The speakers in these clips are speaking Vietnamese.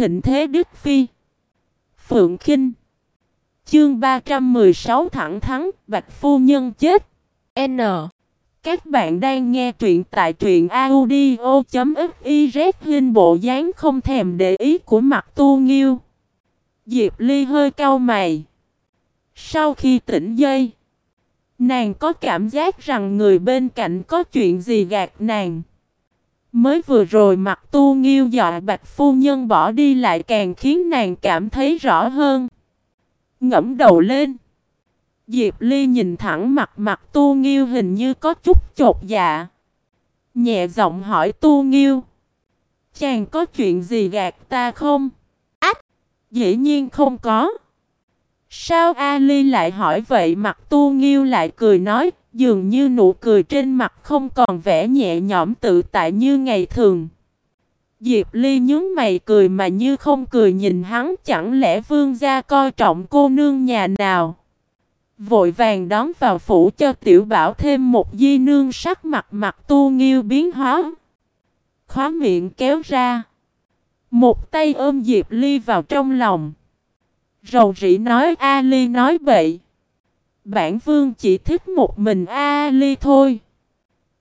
thịnh thế Đức Phi. Phượng Kinh Chương 316 thẳng thắng, Bạch Phu Nhân chết. N. Các bạn đang nghe truyện tại truyện audio.fiz hình bộ dáng không thèm để ý của mặt tu nghiêu. Diệp Ly hơi cau mày. Sau khi tỉnh dây, nàng có cảm giác rằng người bên cạnh có chuyện gì gạt nàng. Mới vừa rồi mặt tu nghiêu dọa bạch phu nhân bỏ đi lại càng khiến nàng cảm thấy rõ hơn. Ngẫm đầu lên. Diệp Ly nhìn thẳng mặt mặt tu nghiêu hình như có chút chột dạ. Nhẹ giọng hỏi tu nghiêu. Chàng có chuyện gì gạt ta không? Ách! Dĩ nhiên không có. Sao Ali lại hỏi vậy mặt tu nghiêu lại cười nói Dường như nụ cười trên mặt không còn vẻ nhẹ nhõm tự tại như ngày thường. Diệp Ly nhướng mày cười mà như không cười nhìn hắn, chẳng lẽ vương gia coi trọng cô nương nhà nào. Vội vàng đón vào phủ cho tiểu bảo thêm một di nương sắc mặt mặt tu nghiêu biến hóa. Khóa miệng kéo ra. Một tay ôm Diệp Ly vào trong lòng. Rầu rĩ nói, A Ly nói bậy. Bản vương chỉ thích một mình A Ly thôi.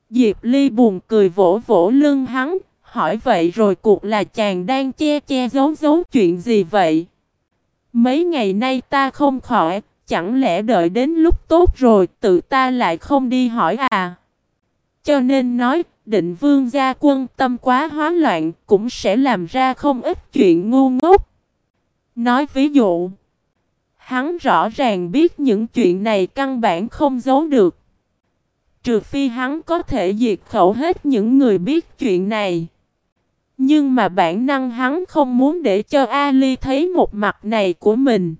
Diệp Ly buồn cười vỗ vỗ lưng hắn, hỏi vậy rồi cuộc là chàng đang che che giấu giấu chuyện gì vậy? Mấy ngày nay ta không khỏi, chẳng lẽ đợi đến lúc tốt rồi tự ta lại không đi hỏi à? Cho nên nói, định vương gia quân tâm quá hóa loạn cũng sẽ làm ra không ít chuyện ngu ngốc. Nói ví dụ, Hắn rõ ràng biết những chuyện này căn bản không giấu được. Trừ phi hắn có thể diệt khẩu hết những người biết chuyện này. Nhưng mà bản năng hắn không muốn để cho Ali thấy một mặt này của mình.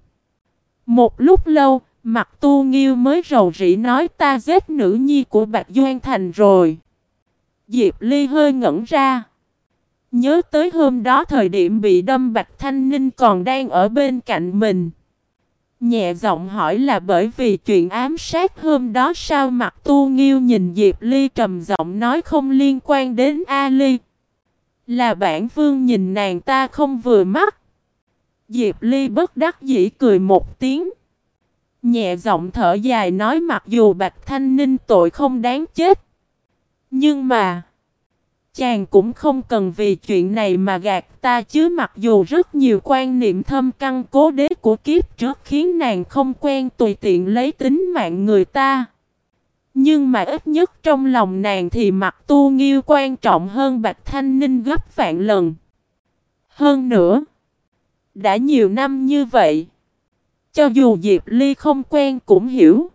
Một lúc lâu, mặt tu nghiêu mới rầu rĩ nói ta giết nữ nhi của Bạch Doan Thành rồi. Diệp Ly hơi ngẩn ra. Nhớ tới hôm đó thời điểm bị đâm Bạch Thanh Ninh còn đang ở bên cạnh mình. Nhẹ giọng hỏi là bởi vì chuyện ám sát hôm đó sao mặt tu nghiêu nhìn Diệp Ly trầm giọng nói không liên quan đến A Ly. Là bản vương nhìn nàng ta không vừa mắt. Diệp Ly bất đắc dĩ cười một tiếng. Nhẹ giọng thở dài nói mặc dù Bạch Thanh Ninh tội không đáng chết. Nhưng mà... Chàng cũng không cần vì chuyện này mà gạt ta chứ mặc dù rất nhiều quan niệm thâm căn cố đế của kiếp trước khiến nàng không quen tùy tiện lấy tính mạng người ta. Nhưng mà ít nhất trong lòng nàng thì mặt tu nghiêu quan trọng hơn Bạch Thanh Ninh gấp vạn lần. Hơn nữa, đã nhiều năm như vậy, cho dù Diệp Ly không quen cũng hiểu.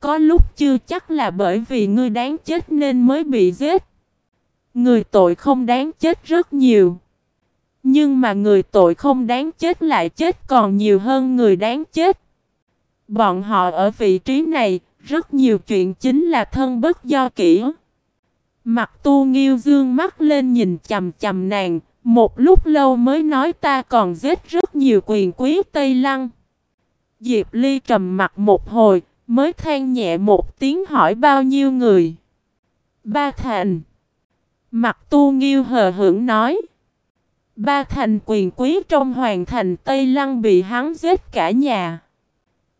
Có lúc chưa chắc là bởi vì ngươi đáng chết nên mới bị giết. Người tội không đáng chết rất nhiều. Nhưng mà người tội không đáng chết lại chết còn nhiều hơn người đáng chết. Bọn họ ở vị trí này, rất nhiều chuyện chính là thân bất do kỹ. Mặt tu nghiêu dương mắt lên nhìn chầm chầm nàng, một lúc lâu mới nói ta còn giết rất nhiều quyền quý Tây Lăng. Diệp Ly trầm mặt một hồi, mới than nhẹ một tiếng hỏi bao nhiêu người. Ba thành. Mặt tu nghiêu hờ hững nói. Ba thành quyền quý trong hoàng thành Tây Lăng bị hắn giết cả nhà.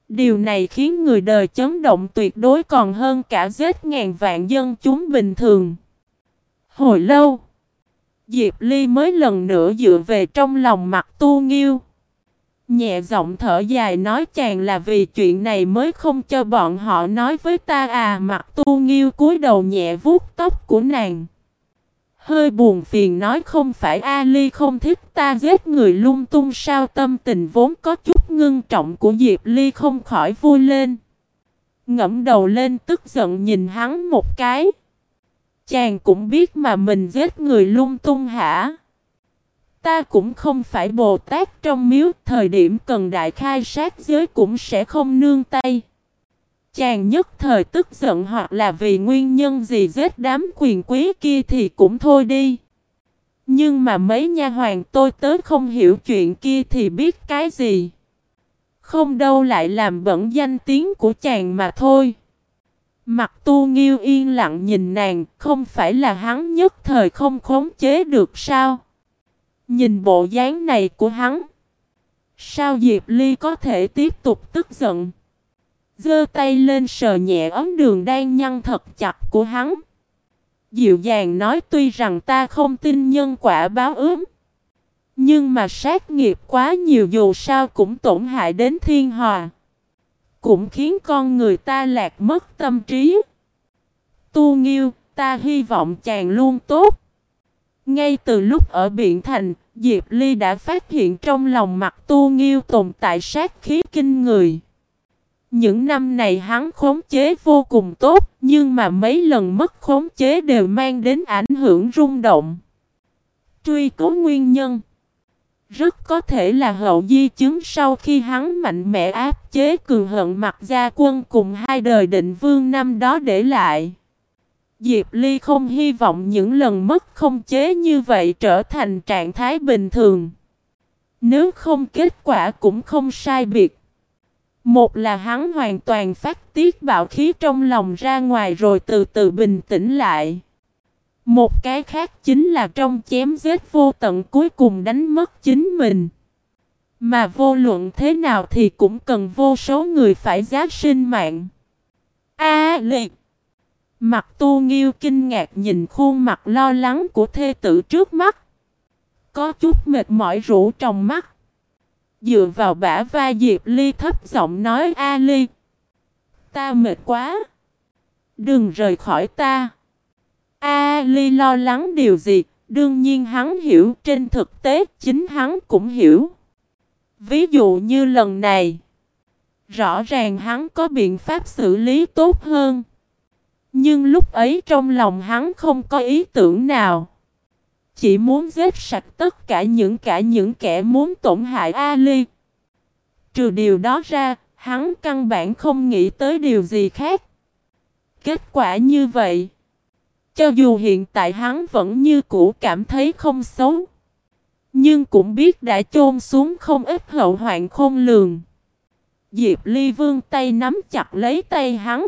Điều này khiến người đời chấn động tuyệt đối còn hơn cả giết ngàn vạn dân chúng bình thường. Hồi lâu, Diệp Ly mới lần nữa dựa về trong lòng mặt tu nghiêu. Nhẹ giọng thở dài nói chàng là vì chuyện này mới không cho bọn họ nói với ta à mặt tu nghiêu cúi đầu nhẹ vuốt tóc của nàng. Hơi buồn phiền nói không phải Ali không thích ta giết người lung tung sao tâm tình vốn có chút ngưng trọng của Diệp Ly không khỏi vui lên. Ngẫm đầu lên tức giận nhìn hắn một cái. Chàng cũng biết mà mình giết người lung tung hả? Ta cũng không phải Bồ Tát trong miếu, thời điểm cần đại khai sát giới cũng sẽ không nương tay. Chàng nhất thời tức giận hoặc là vì nguyên nhân gì giết đám quyền quý kia thì cũng thôi đi. Nhưng mà mấy nha hoàng tôi tớ không hiểu chuyện kia thì biết cái gì. Không đâu lại làm bẩn danh tiếng của chàng mà thôi. Mặt tu nghiêu yên lặng nhìn nàng, không phải là hắn nhất thời không khống chế được sao? Nhìn bộ dáng này của hắn. Sao Diệp Ly có thể tiếp tục tức giận? Giơ tay lên sờ nhẹ ấm đường đang nhăn thật chặt của hắn. Dịu dàng nói tuy rằng ta không tin nhân quả báo ứng Nhưng mà sát nghiệp quá nhiều dù sao cũng tổn hại đến thiên hòa. Cũng khiến con người ta lạc mất tâm trí. Tu Nghiêu, ta hy vọng chàng luôn tốt. Ngay từ lúc ở Biện Thành, Diệp Ly đã phát hiện trong lòng mặt Tu Nghiêu tồn tại sát khí kinh người. Những năm này hắn khống chế vô cùng tốt, nhưng mà mấy lần mất khống chế đều mang đến ảnh hưởng rung động. Truy cứu nguyên nhân Rất có thể là hậu di chứng sau khi hắn mạnh mẽ áp chế cường hận mặt gia quân cùng hai đời định vương năm đó để lại. Diệp Ly không hy vọng những lần mất không chế như vậy trở thành trạng thái bình thường. Nếu không kết quả cũng không sai biệt. Một là hắn hoàn toàn phát tiết bạo khí trong lòng ra ngoài rồi từ từ bình tĩnh lại. Một cái khác chính là trong chém giết vô tận cuối cùng đánh mất chính mình. Mà vô luận thế nào thì cũng cần vô số người phải giá sinh mạng. A liệt! Mặt tu nghiêu kinh ngạc nhìn khuôn mặt lo lắng của thê tử trước mắt. Có chút mệt mỏi rũ trong mắt. Dựa vào bả vai Diệp Ly thấp giọng nói A Ly. Ta mệt quá. Đừng rời khỏi ta. A Ly lo lắng điều gì? Đương nhiên hắn hiểu, trên thực tế chính hắn cũng hiểu. Ví dụ như lần này. Rõ ràng hắn có biện pháp xử lý tốt hơn. Nhưng lúc ấy trong lòng hắn không có ý tưởng nào. Chỉ muốn giết sạch tất cả những cả những kẻ muốn tổn hại Ali. Trừ điều đó ra, hắn căn bản không nghĩ tới điều gì khác. Kết quả như vậy. Cho dù hiện tại hắn vẫn như cũ cảm thấy không xấu. Nhưng cũng biết đã chôn xuống không ít hậu hoạn khôn lường. Diệp Ly vương tay nắm chặt lấy tay hắn.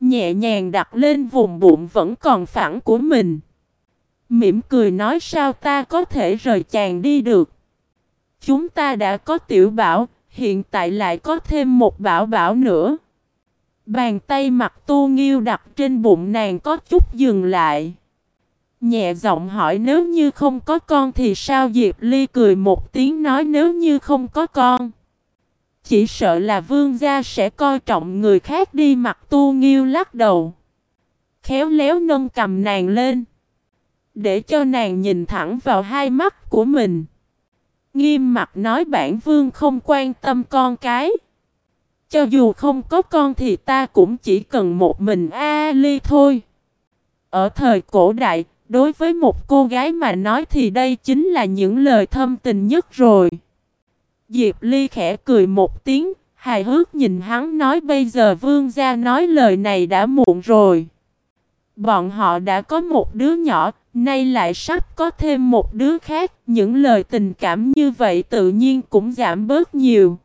Nhẹ nhàng đặt lên vùng bụng vẫn còn phẳng của mình. Mỉm cười nói sao ta có thể rời chàng đi được. Chúng ta đã có tiểu bảo, hiện tại lại có thêm một bảo bảo nữa. Bàn tay mặt tu nghiêu đặt trên bụng nàng có chút dừng lại. Nhẹ giọng hỏi nếu như không có con thì sao Diệp Ly cười một tiếng nói nếu như không có con. Chỉ sợ là vương gia sẽ coi trọng người khác đi mặt tu nghiêu lắc đầu. Khéo léo nâng cầm nàng lên. Để cho nàng nhìn thẳng vào hai mắt của mình. Nghiêm mặt nói bản vương không quan tâm con cái. Cho dù không có con thì ta cũng chỉ cần một mình A Ly thôi. Ở thời cổ đại, đối với một cô gái mà nói thì đây chính là những lời thâm tình nhất rồi. Diệp Ly khẽ cười một tiếng, hài hước nhìn hắn nói bây giờ vương gia nói lời này đã muộn rồi. Bọn họ đã có một đứa nhỏ, nay lại sắp có thêm một đứa khác, những lời tình cảm như vậy tự nhiên cũng giảm bớt nhiều.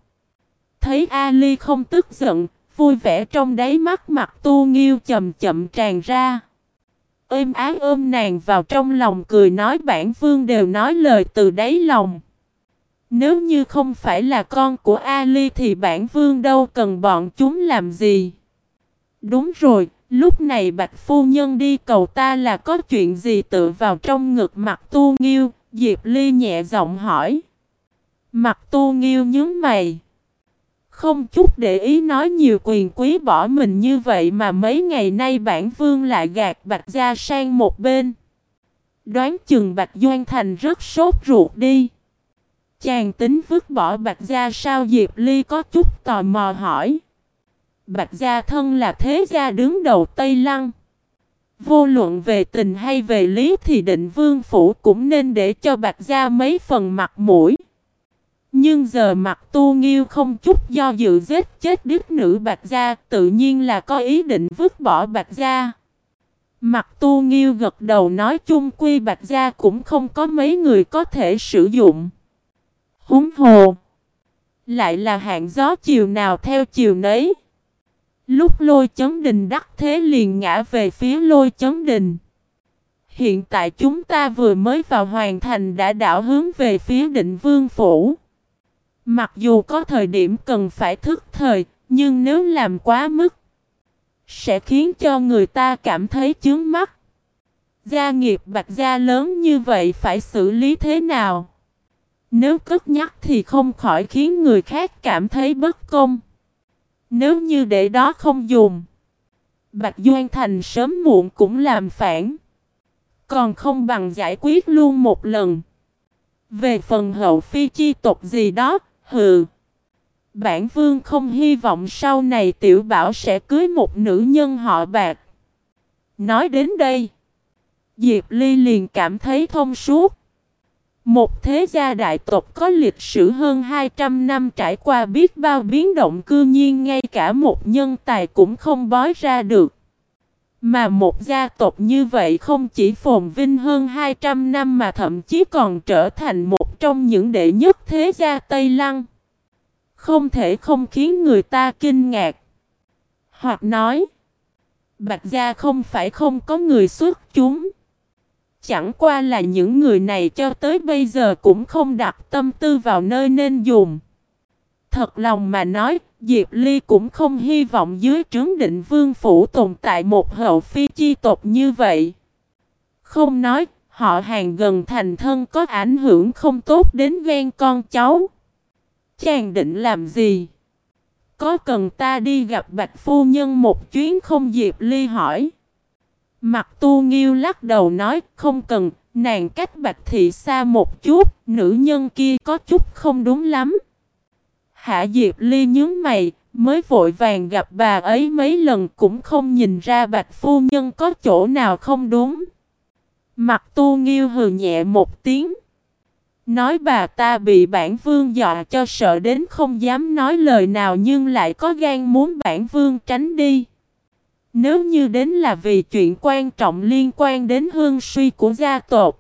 Thấy Ali không tức giận, vui vẻ trong đáy mắt mặt tu nghiêu chậm chậm tràn ra. Êm ái ôm nàng vào trong lòng cười nói bản vương đều nói lời từ đáy lòng. Nếu như không phải là con của Ali thì bản vương đâu cần bọn chúng làm gì. Đúng rồi, lúc này Bạch Phu Nhân đi cầu ta là có chuyện gì tự vào trong ngực mặt tu nghiêu, Diệp Ly nhẹ giọng hỏi. Mặt tu nghiêu nhướng mày. Không chút để ý nói nhiều quyền quý bỏ mình như vậy mà mấy ngày nay bản vương lại gạt Bạch Gia sang một bên. Đoán chừng Bạch Doan Thành rất sốt ruột đi. Chàng tính vứt bỏ Bạch Gia sao Diệp Ly có chút tò mò hỏi. Bạch Gia thân là thế gia đứng đầu Tây Lăng. Vô luận về tình hay về lý thì định vương phủ cũng nên để cho Bạch Gia mấy phần mặt mũi. Nhưng giờ mặt tu nghiêu không chút do dự giết chết đứt nữ Bạch Gia, tự nhiên là có ý định vứt bỏ Bạch Gia. Mặt tu nghiêu gật đầu nói chung quy Bạch Gia cũng không có mấy người có thể sử dụng. Húng hồ. Lại là hạng gió chiều nào theo chiều nấy. Lúc lôi chấn đình đắc thế liền ngã về phía lôi chấn đình. hiện tại chúng ta vừa mới vào hoàn thành đã đảo hướng về phía định vương phủ. Mặc dù có thời điểm cần phải thức thời, nhưng nếu làm quá mức, sẽ khiến cho người ta cảm thấy chướng mắt. Gia nghiệp bạch gia lớn như vậy phải xử lý thế nào? Nếu cất nhắc thì không khỏi khiến người khác cảm thấy bất công. Nếu như để đó không dùng, Bạch Doan Thành sớm muộn cũng làm phản. Còn không bằng giải quyết luôn một lần. Về phần hậu phi chi tộc gì đó, hừ. Bản vương không hy vọng sau này tiểu bảo sẽ cưới một nữ nhân họ bạc. Nói đến đây, Diệp Ly liền cảm thấy thông suốt. Một thế gia đại tộc có lịch sử hơn 200 năm trải qua biết bao biến động cư nhiên ngay cả một nhân tài cũng không bói ra được. Mà một gia tộc như vậy không chỉ phồn vinh hơn 200 năm mà thậm chí còn trở thành một trong những đệ nhất thế gia Tây Lăng. Không thể không khiến người ta kinh ngạc. Hoặc nói, Bạch Gia không phải không có người xuất chúng. Chẳng qua là những người này cho tới bây giờ cũng không đặt tâm tư vào nơi nên dùng. Thật lòng mà nói, Diệp Ly cũng không hy vọng dưới trướng định vương phủ tồn tại một hậu phi chi tộc như vậy. Không nói, họ hàng gần thành thân có ảnh hưởng không tốt đến ghen con cháu. Chàng định làm gì? Có cần ta đi gặp Bạch Phu Nhân một chuyến không Diệp Ly hỏi. Mặt tu nghiêu lắc đầu nói không cần, nàng cách Bạch Thị xa một chút, nữ nhân kia có chút không đúng lắm. Hạ Diệp Ly nhướng mày, mới vội vàng gặp bà ấy mấy lần cũng không nhìn ra Bạch Phu Nhân có chỗ nào không đúng. Mặt tu nghiêu hừ nhẹ một tiếng. Nói bà ta bị bản vương dọa cho sợ đến không dám nói lời nào nhưng lại có gan muốn bản vương tránh đi. Nếu như đến là vì chuyện quan trọng liên quan đến hương suy của gia tộc,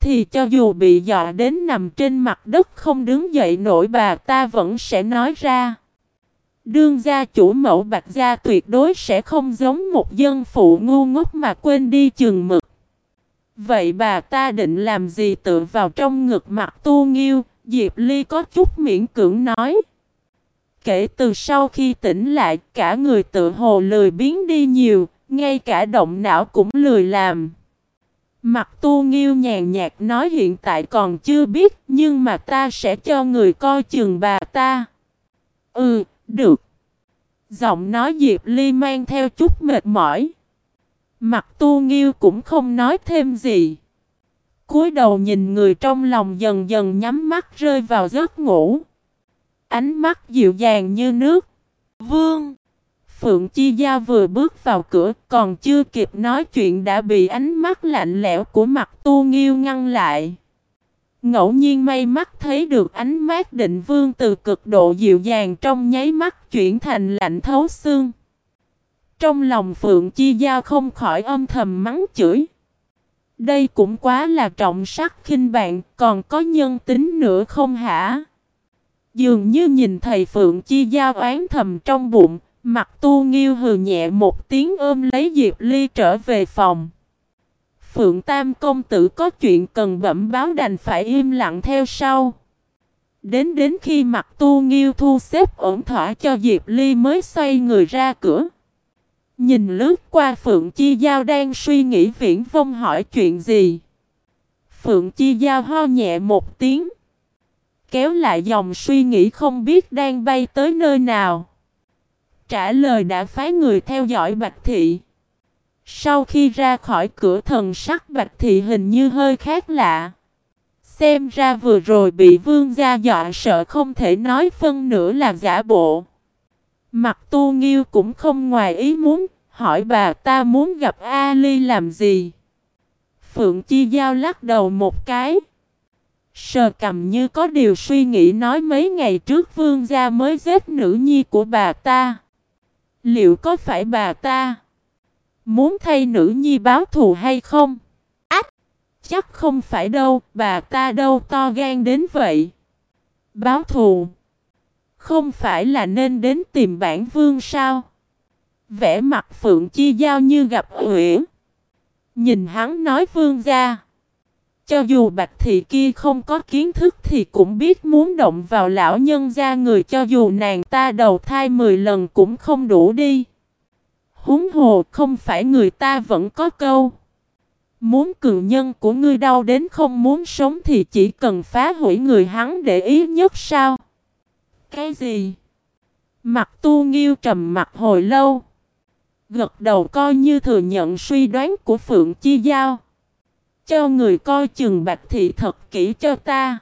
Thì cho dù bị dọa đến nằm trên mặt đất không đứng dậy nổi bà ta vẫn sẽ nói ra. Đương gia chủ mẫu bạch gia tuyệt đối sẽ không giống một dân phụ ngu ngốc mà quên đi chừng mực. Vậy bà ta định làm gì tự vào trong ngực mặt tu nghiêu? Diệp Ly có chút miễn cưỡng nói. Kể từ sau khi tỉnh lại, cả người tự hồ lười biến đi nhiều, ngay cả động não cũng lười làm. Mặt tu nghiêu nhàn nhạt nói hiện tại còn chưa biết, nhưng mà ta sẽ cho người coi chừng bà ta. Ừ, được. Giọng nói Diệp Ly mang theo chút mệt mỏi. Mặt tu nghiêu cũng không nói thêm gì. cúi đầu nhìn người trong lòng dần dần nhắm mắt rơi vào giấc ngủ ánh mắt dịu dàng như nước. Vương! Phượng Chi Giao vừa bước vào cửa còn chưa kịp nói chuyện đã bị ánh mắt lạnh lẽo của mặt tu nghiêu ngăn lại. Ngẫu nhiên may mắt thấy được ánh mắt định vương từ cực độ dịu dàng trong nháy mắt chuyển thành lạnh thấu xương. Trong lòng Phượng Chi Giao không khỏi âm thầm mắng chửi. Đây cũng quá là trọng sắc khinh bạn, còn có nhân tính nữa không hả? Dường như nhìn thầy Phượng Chi Giao oán thầm trong bụng, mặt tu nghiêu hừ nhẹ một tiếng ôm lấy Diệp Ly trở về phòng. Phượng Tam công tử có chuyện cần bẩm báo đành phải im lặng theo sau. Đến đến khi mặt tu nghiêu thu xếp ổn thỏa cho Diệp Ly mới xoay người ra cửa. Nhìn lướt qua Phượng Chi Giao đang suy nghĩ viễn vông hỏi chuyện gì. Phượng Chi Giao ho nhẹ một tiếng kéo lại dòng suy nghĩ không biết đang bay tới nơi nào. Trả lời đã phái người theo dõi Bạch Thị. Sau khi ra khỏi cửa thần sắc Bạch Thị hình như hơi khác lạ. Xem ra vừa rồi bị vương gia dọa sợ không thể nói phân nữa là giả bộ. Mặt tu nghiêu cũng không ngoài ý muốn, hỏi bà ta muốn gặp Ali làm gì. Phượng Chi Giao lắc đầu một cái. Sờ cầm như có điều suy nghĩ nói mấy ngày trước vương gia mới giết nữ nhi của bà ta. Liệu có phải bà ta muốn thay nữ nhi báo thù hay không? Ách! Chắc không phải đâu, bà ta đâu to gan đến vậy. Báo thù? Không phải là nên đến tìm bản vương sao? Vẽ mặt Phượng Chi Giao như gặp Uyển. Nhìn hắn nói vương gia. Cho dù bạch thị kia không có kiến thức thì cũng biết muốn động vào lão nhân gia người, cho dù nàng ta đầu thai 10 lần cũng không đủ đi. Húng hồ không phải người ta vẫn có câu. Muốn cường nhân của ngươi đau đến không muốn sống thì chỉ cần phá hủy người hắn để ý nhất sao? Cái gì? Mặt tu nghiêu trầm mặt hồi lâu. Gật đầu coi như thừa nhận suy đoán của Phượng Chi Giao. Cho người coi chừng bạch thị thật kỹ cho ta.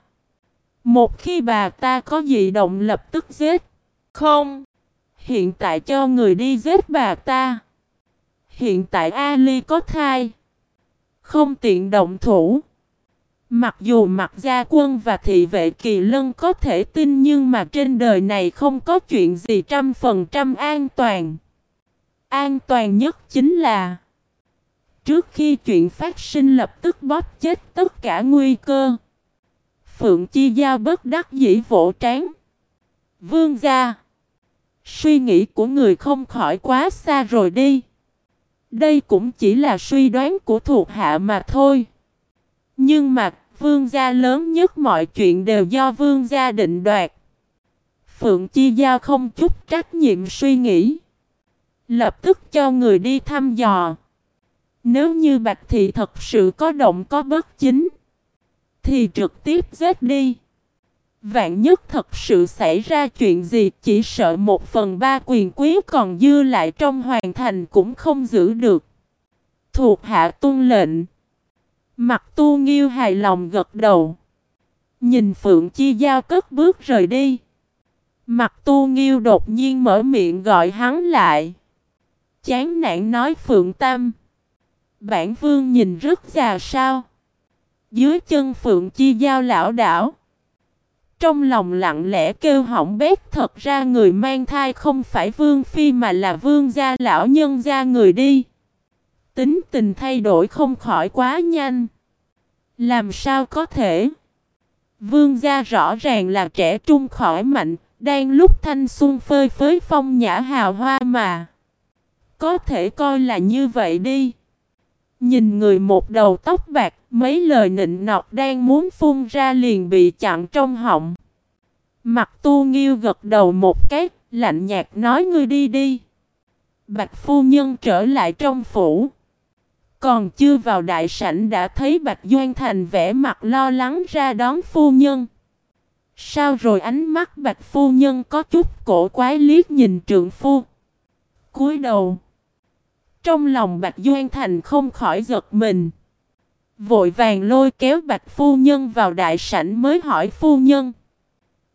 Một khi bà ta có dị động lập tức giết. Không. Hiện tại cho người đi giết bà ta. Hiện tại Ali có thai. Không tiện động thủ. Mặc dù mặt gia quân và thị vệ kỳ lân có thể tin nhưng mà trên đời này không có chuyện gì trăm phần trăm an toàn. An toàn nhất chính là Trước khi chuyện phát sinh lập tức bóp chết tất cả nguy cơ. Phượng Chi Giao bất đắc dĩ vỗ trán. Vương gia. Suy nghĩ của người không khỏi quá xa rồi đi. Đây cũng chỉ là suy đoán của thuộc hạ mà thôi. Nhưng mà, vương gia lớn nhất mọi chuyện đều do vương gia định đoạt. Phượng Chi Giao không chút trách nhiệm suy nghĩ. Lập tức cho người đi thăm dò. Nếu như Bạch Thị thật sự có động có bất chính, thì trực tiếp giết đi. Vạn nhất thật sự xảy ra chuyện gì chỉ sợ một phần ba quyền quý còn dư lại trong hoàn thành cũng không giữ được. Thuộc hạ tuân lệnh. Mặt tu nghiêu hài lòng gật đầu. Nhìn Phượng Chi Giao cất bước rời đi. Mặt tu nghiêu đột nhiên mở miệng gọi hắn lại. Chán nản nói Phượng Tâm. Bản vương nhìn rất già sao. Dưới chân Phượng Chi Giao lão đảo. Trong lòng lặng lẽ kêu hỏng bét thật ra người mang thai không phải vương phi mà là vương gia lão nhân gia người đi. Tính tình thay đổi không khỏi quá nhanh. Làm sao có thể? Vương gia rõ ràng là trẻ trung khỏi mạnh, đang lúc thanh xuân phơi phới phong nhã hào hoa mà. Có thể coi là như vậy đi. Nhìn người một đầu tóc bạc, mấy lời nịnh nọt đang muốn phun ra liền bị chặn trong họng. Mặt tu nghiêu gật đầu một cái, lạnh nhạt nói ngươi đi đi. Bạch phu nhân trở lại trong phủ. Còn chưa vào đại sảnh đã thấy Bạch Doan Thành vẻ mặt lo lắng ra đón phu nhân. Sao rồi ánh mắt Bạch phu nhân có chút cổ quái liếc nhìn trượng phu. cúi đầu. Trong lòng Bạch Doan Thành không khỏi giật mình. Vội vàng lôi kéo Bạch Phu Nhân vào đại sảnh mới hỏi Phu Nhân.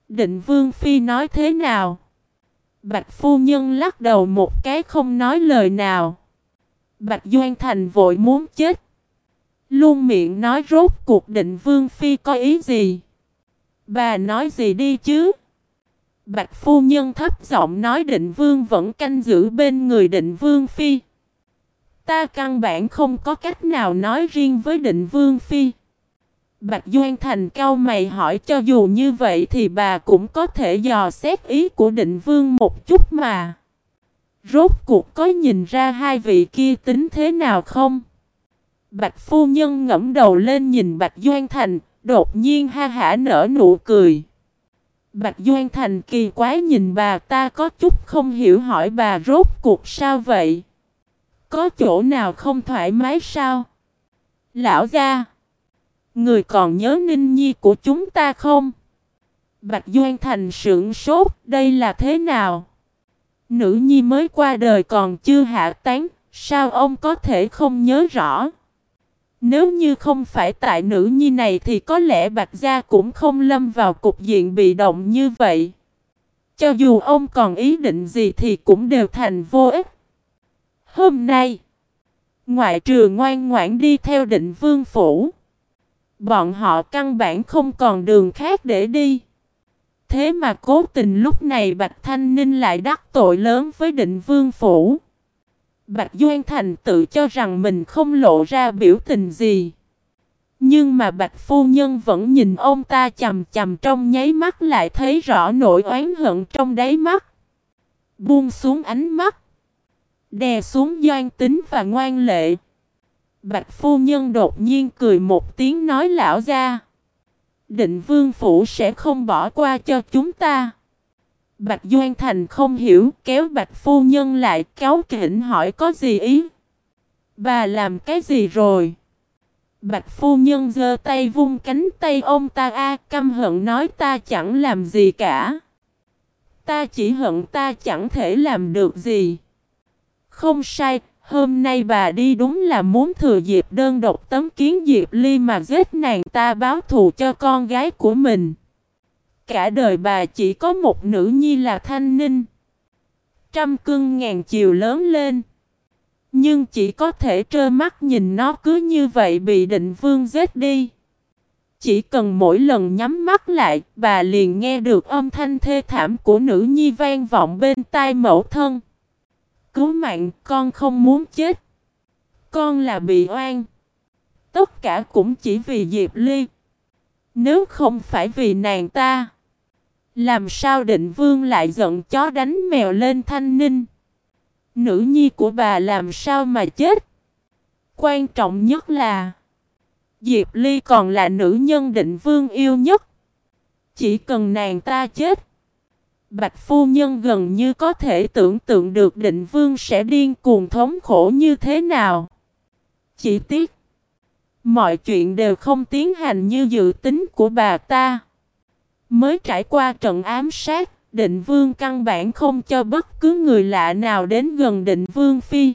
Định Vương Phi nói thế nào? Bạch Phu Nhân lắc đầu một cái không nói lời nào. Bạch Doan Thành vội muốn chết. Luôn miệng nói rốt cuộc định Vương Phi có ý gì? Bà nói gì đi chứ? Bạch Phu Nhân thấp giọng nói định Vương vẫn canh giữ bên người định Vương Phi. Ta căn bản không có cách nào nói riêng với định vương phi. Bạch Doan Thành cao mày hỏi cho dù như vậy thì bà cũng có thể dò xét ý của định vương một chút mà. Rốt cuộc có nhìn ra hai vị kia tính thế nào không? Bạch phu nhân ngẫm đầu lên nhìn Bạch Doan Thành, đột nhiên ha hả nở nụ cười. Bạch Doan Thành kỳ quái nhìn bà ta có chút không hiểu hỏi bà rốt cuộc sao vậy? Có chỗ nào không thoải mái sao? Lão gia, người còn nhớ Ninh Nhi của chúng ta không? Bạch Doan Thành sững sốt, đây là thế nào? Nữ nhi mới qua đời còn chưa hạ tán, sao ông có thể không nhớ rõ? Nếu như không phải tại nữ nhi này thì có lẽ Bạch Gia cũng không lâm vào cục diện bị động như vậy. Cho dù ông còn ý định gì thì cũng đều thành vô ích. Hôm nay, ngoại trừ ngoan ngoãn đi theo định vương phủ, bọn họ căn bản không còn đường khác để đi. Thế mà cố tình lúc này Bạch Thanh Ninh lại đắc tội lớn với định vương phủ. Bạch Doan Thành tự cho rằng mình không lộ ra biểu tình gì. Nhưng mà Bạch Phu Nhân vẫn nhìn ông ta chầm chầm trong nháy mắt lại thấy rõ nỗi oán hận trong đáy mắt. Buông xuống ánh mắt. Đè xuống doan tính và ngoan lệ. Bạch phu nhân đột nhiên cười một tiếng nói lão ra. Định vương phủ sẽ không bỏ qua cho chúng ta. Bạch Doan Thành không hiểu, kéo Bạch phu nhân lại kéo kỉnh hỏi, có gì ý. Bà làm cái gì rồi? Bạch phu nhân giơ tay vung cánh tay ông ta a, căm hận nói, ta chẳng làm gì cả. Ta chỉ hận ta chẳng thể làm được gì. Không sai, hôm nay bà đi đúng là muốn thừa dịp đơn độc tấm kiến Diệp Ly mà giết nàng ta báo thù cho con gái của mình. Cả đời bà chỉ có một nữ nhi là Thanh Ninh. Trăm cưng ngàn chiều lớn lên. Nhưng chỉ có thể trơ mắt nhìn nó cứ như vậy bị định vương giết đi. Chỉ cần mỗi lần nhắm mắt lại, bà liền nghe được âm thanh thê thảm của nữ nhi vang vọng bên tai mẫu thân. Cứu mạng, con không muốn chết. Con là bị oan. Tất cả cũng chỉ vì Diệp Ly. Nếu không phải vì nàng ta, làm sao định vương lại giận chó đánh mèo lên thanh ninh. Nữ nhi của bà làm sao mà chết? Quan trọng nhất là Diệp Ly còn là nữ nhân định vương yêu nhất. Chỉ cần nàng ta chết Bạch phu nhân gần như có thể tưởng tượng được định vương sẽ điên cuồng thống khổ như thế nào. Chỉ tiếc, Mọi chuyện đều không tiến hành như dự tính của bà ta. Mới trải qua trận ám sát, định vương căn bản không cho bất cứ người lạ nào đến gần định vương phi.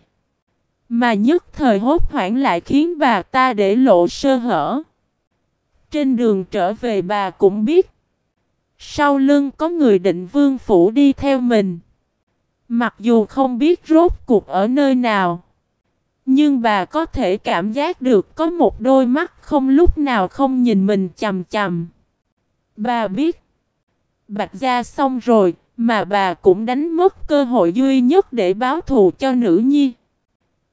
Mà nhất thời hốt hoảng lại khiến bà ta để lộ sơ hở. Trên đường trở về bà cũng biết. Sau lưng có người định vương phủ đi theo mình. Mặc dù không biết rốt cuộc ở nơi nào. Nhưng bà có thể cảm giác được có một đôi mắt không lúc nào không nhìn mình chầm chầm. Bà biết Bạch Gia xong rồi, mà bà cũng đánh mất cơ hội duy nhất để báo thù cho nữ nhi.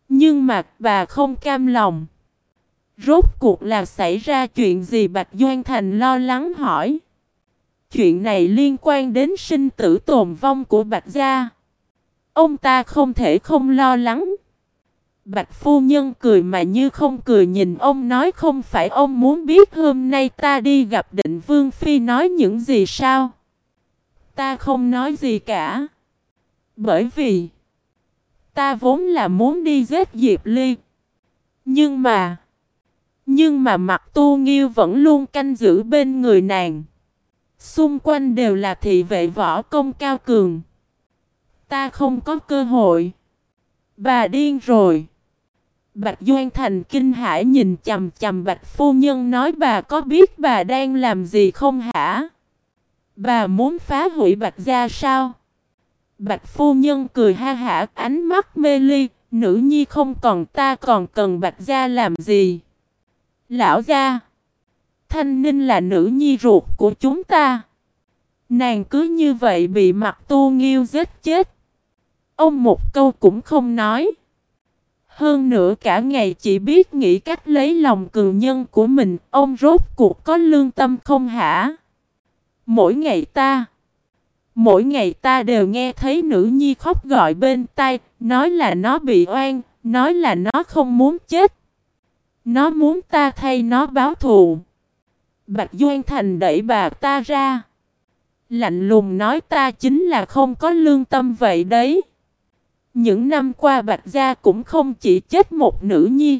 Nhưng mà bà không cam lòng. Rốt cuộc là xảy ra chuyện gì Bạch Doan Thành lo lắng hỏi. Chuyện này liên quan đến sinh tử tồn vong của Bạch Gia. Ông ta không thể không lo lắng. Bạch phu nhân cười mà như không cười nhìn ông nói không phải ông muốn biết hôm nay ta đi gặp định vương phi nói những gì sao. Ta không nói gì cả. Bởi vì ta vốn là muốn đi giết Diệp Ly. Nhưng mà nhưng mà mặt tu nghiêu vẫn luôn canh giữ bên người nàng. Xung quanh đều là thị vệ võ công cao cường. Ta không có cơ hội. Bà điên rồi. Bạch Doan Thành kinh hãi nhìn chầm chầm Bạch Phu Nhân nói bà có biết bà đang làm gì không hả? Bà muốn phá hủy Bạch Gia sao? Bạch Phu Nhân cười ha hả ánh mắt mê ly, nữ nhi không còn ta còn cần Bạch Gia làm gì? Lão Gia Thanh Ninh là nữ nhi ruột của chúng ta. Nàng cứ như vậy bị mặt tu nghiêu giết chết. Ông một câu cũng không nói. Hơn nữa cả ngày chỉ biết nghĩ cách lấy lòng cường nhân của mình, ông rốt cuộc có lương tâm không hả? Mỗi ngày ta, mỗi ngày ta đều nghe thấy nữ nhi khóc gọi bên tai, nói là nó bị oan, nói là nó không muốn chết. Nó muốn ta thay nó báo thù. Bạch Doan Thành đẩy bà ta ra. Lạnh lùng nói ta chính là không có lương tâm vậy đấy. Những năm qua Bạch Gia cũng không chỉ chết một nữ nhi.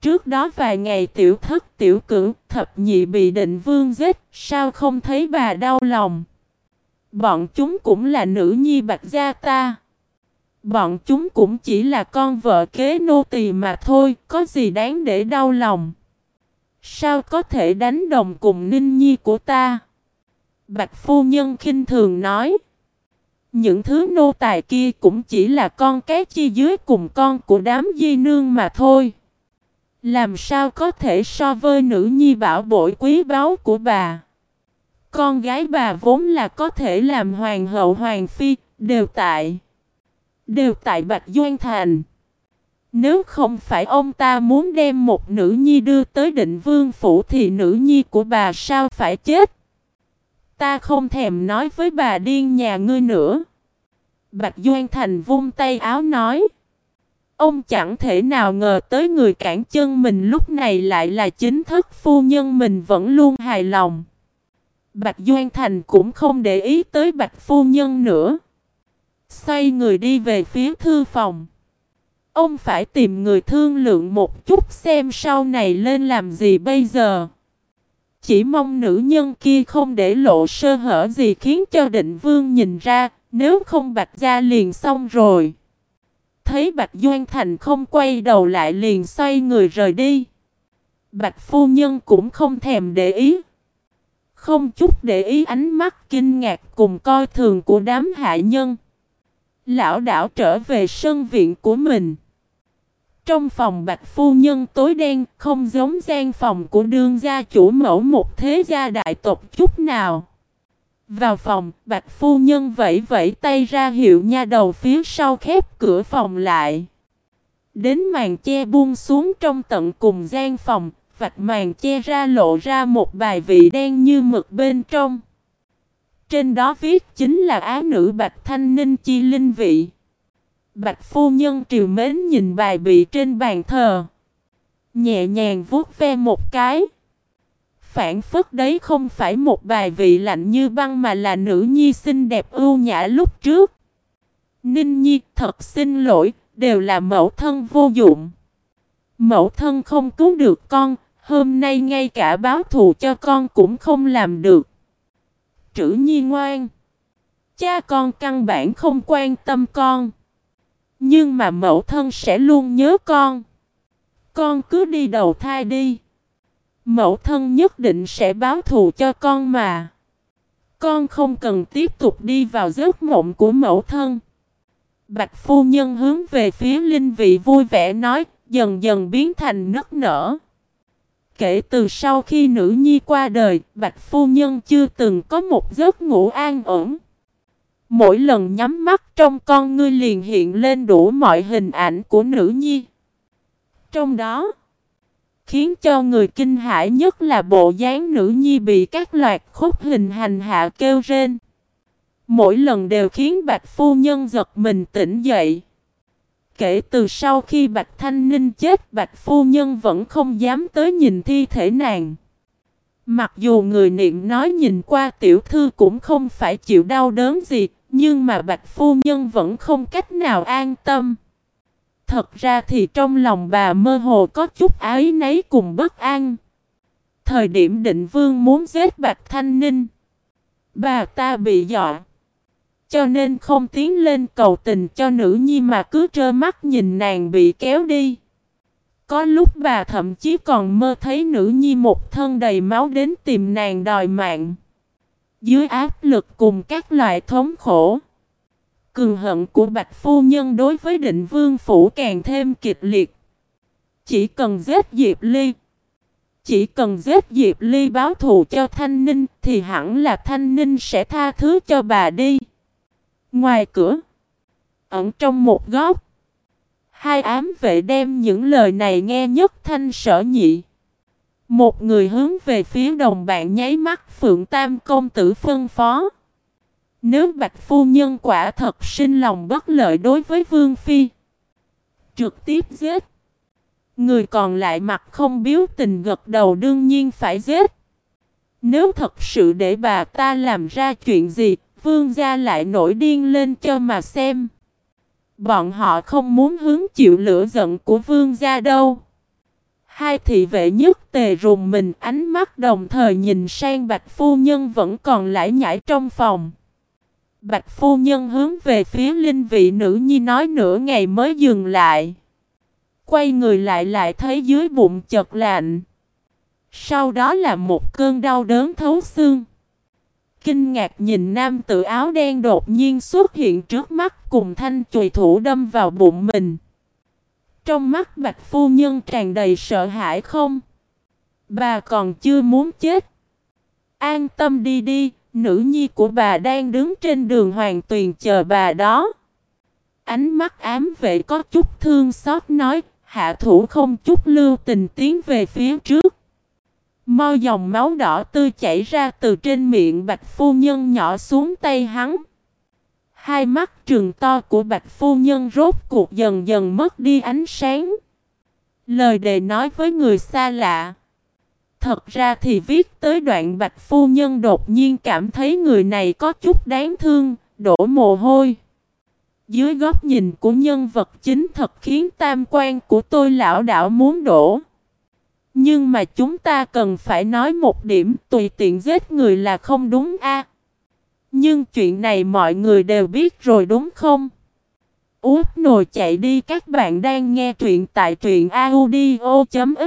Trước đó vài ngày tiểu thất tiểu cử thập nhị bị định vương giết, sao không thấy bà đau lòng? Bọn chúng cũng là nữ nhi Bạch Gia ta. Bọn chúng cũng chỉ là con vợ kế nô tỳ mà thôi, có gì đáng để đau lòng? Sao có thể đánh đồng cùng ninh nhi của ta? Bạch phu nhân khinh thường nói. Những thứ nô tài kia cũng chỉ là con cái chi dưới cùng con của đám di nương mà thôi. Làm sao có thể so với nữ nhi bảo bội quý báu của bà. Con gái bà vốn là có thể làm hoàng hậu hoàng phi, đều tại. Đều tại Bạch Doan Thành. Nếu không phải ông ta muốn đem một nữ nhi đưa tới định vương phủ thì nữ nhi của bà sao phải chết? Ta không thèm nói với bà điên nhà ngươi nữa. Bạch Doan Thành vung tay áo nói. Ông chẳng thể nào ngờ tới người cản chân mình lúc này lại là chính thức phu nhân mình vẫn luôn hài lòng. Bạch Doan Thành cũng không để ý tới Bạch Phu Nhân nữa. Xoay người đi về phía thư phòng. Ông phải tìm người thương lượng một chút xem sau này lên làm gì bây giờ. Chỉ mong nữ nhân kia không để lộ sơ hở gì khiến cho định vương nhìn ra, nếu không Bạch Gia liền xong rồi. Thấy Bạch Doan Thành không quay đầu lại liền xoay người rời đi. Bạch Phu Nhân cũng không thèm để ý. Không chút để ý ánh mắt kinh ngạc cùng coi thường của đám hạ nhân. Lão đảo trở về sân viện của mình. Trong phòng bạch phu nhân tối đen không giống gian phòng của đương gia chủ mẫu một thế gia đại tộc chút nào. Vào phòng, bạch phu nhân vẫy vẫy tay ra hiệu nha đầu phía sau khép cửa phòng lại. Đến màn che buông xuống trong tận cùng gian phòng, vạch màn che ra lộ ra một bài vị đen như mực bên trong. Trên đó viết chính là á nữ Bạch Thanh Ninh Chi Linh Vị. Bạch phu nhân triều mến nhìn bài bị trên bàn thờ. Nhẹ nhàng vuốt ve một cái. Phản phất đấy không phải một bài vị lạnh như băng mà là nữ nhi xinh đẹp ưu nhã lúc trước. Ninh nhi thật xin lỗi, đều là mẫu thân vô dụng. Mẫu thân không cứu được con, hôm nay ngay cả báo thù cho con cũng không làm được. Trữ nhi ngoan. Cha con căn bản không quan tâm con. Nhưng mà mẫu thân sẽ luôn nhớ con. Con cứ đi đầu thai đi. Mẫu thân nhất định sẽ báo thù cho con mà. Con không cần tiếp tục đi vào giấc mộng của mẫu thân. Bạch phu nhân hướng về phía linh vị vui vẻ nói, dần dần biến thành nức nở. Kể từ sau khi nữ nhi qua đời, Bạch phu nhân chưa từng có một giấc ngủ an ổn. Mỗi lần nhắm mắt trong con ngươi liền hiện lên đủ mọi hình ảnh của nữ nhi. Trong đó, khiến cho người kinh hãi nhất là bộ dáng nữ nhi bị các loạt khúc hình hành hạ kêu rên. Mỗi lần đều khiến Bạch Phu Nhân giật mình tỉnh dậy. Kể từ sau khi Bạch Thanh Ninh chết Bạch Phu Nhân vẫn không dám tới nhìn thi thể nàng. Mặc dù người niệm nói nhìn qua tiểu thư cũng không phải chịu đau đớn gì, nhưng mà Bạch Phu Nhân vẫn không cách nào an tâm. Thật ra thì trong lòng bà mơ hồ có chút ái nấy cùng bất an. Thời điểm định vương muốn giết Bạch Thanh Ninh. Bà ta bị dọa. Cho nên không tiến lên cầu tình cho nữ nhi mà cứ trơ mắt nhìn nàng bị kéo đi. Có lúc bà thậm chí còn mơ thấy nữ nhi một thân đầy máu đến tìm nàng đòi mạng. Dưới áp lực cùng các loại thống khổ. Cường hận của Bạch Phu Nhân đối với định vương phủ càng thêm kịch liệt. Chỉ cần giết Diệp Ly. Chỉ cần giết Diệp Ly báo thù cho Thanh Ninh thì hẳn là Thanh Ninh sẽ tha thứ cho bà đi. Ngoài cửa, ẩn trong một góc, hai ám vệ đem những lời này nghe nhất thanh sở nhị. Một người hướng về phía đồng bạn nháy mắt Phượng Tam công tử phân phó. Nếu Bạch Phu Nhân quả thật sinh lòng bất lợi đối với Vương Phi, trực tiếp giết. Người còn lại mặt không biếu tình gật đầu đương nhiên phải giết. Nếu thật sự để bà ta làm ra chuyện gì, Vương gia lại nổi điên lên cho mà xem. Bọn họ không muốn hứng chịu lửa giận của vương gia đâu. Hai thị vệ nhất tề rùng mình, ánh mắt đồng thời nhìn sang bạch phu nhân vẫn còn lải nhải trong phòng. Bạch phu nhân hướng về phía linh vị nữ nhi nói nửa ngày mới dừng lại. Quay người lại lại thấy dưới bụng chật lạnh. Sau đó là một cơn đau đớn thấu xương. Kinh ngạc nhìn nam tự áo đen đột nhiên xuất hiện trước mắt cùng thanh chùy thủ đâm vào bụng mình. Trong mắt bạch phu nhân tràn đầy sợ hãi không? Bà còn chưa muốn chết. An tâm đi đi, nữ nhi của bà đang đứng trên đường hoàng tuyền chờ bà đó. Ánh mắt ám vệ có chút thương xót nói, hạ thủ không chút lưu tình tiến về phía trước. Mau dòng máu đỏ tươi chảy ra từ trên miệng bạch phu nhân nhỏ xuống tay hắn. Hai mắt trường to của bạch phu nhân rốt cuộc dần dần mất đi ánh sáng. Lời đề nói với người xa lạ. Thật ra thì viết tới đoạn bạch phu nhân đột nhiên cảm thấy người này có chút đáng thương, đổ mồ hôi. Dưới góc nhìn của nhân vật chính thật khiến tam quan của tôi lão đảo muốn đổ. Nhưng mà chúng ta cần phải nói một điểm tùy tiện giết người là không đúng a. Nhưng chuyện này mọi người đều biết rồi đúng không? Út nồi chạy đi, các bạn đang nghe truyện tại truyện audio.fif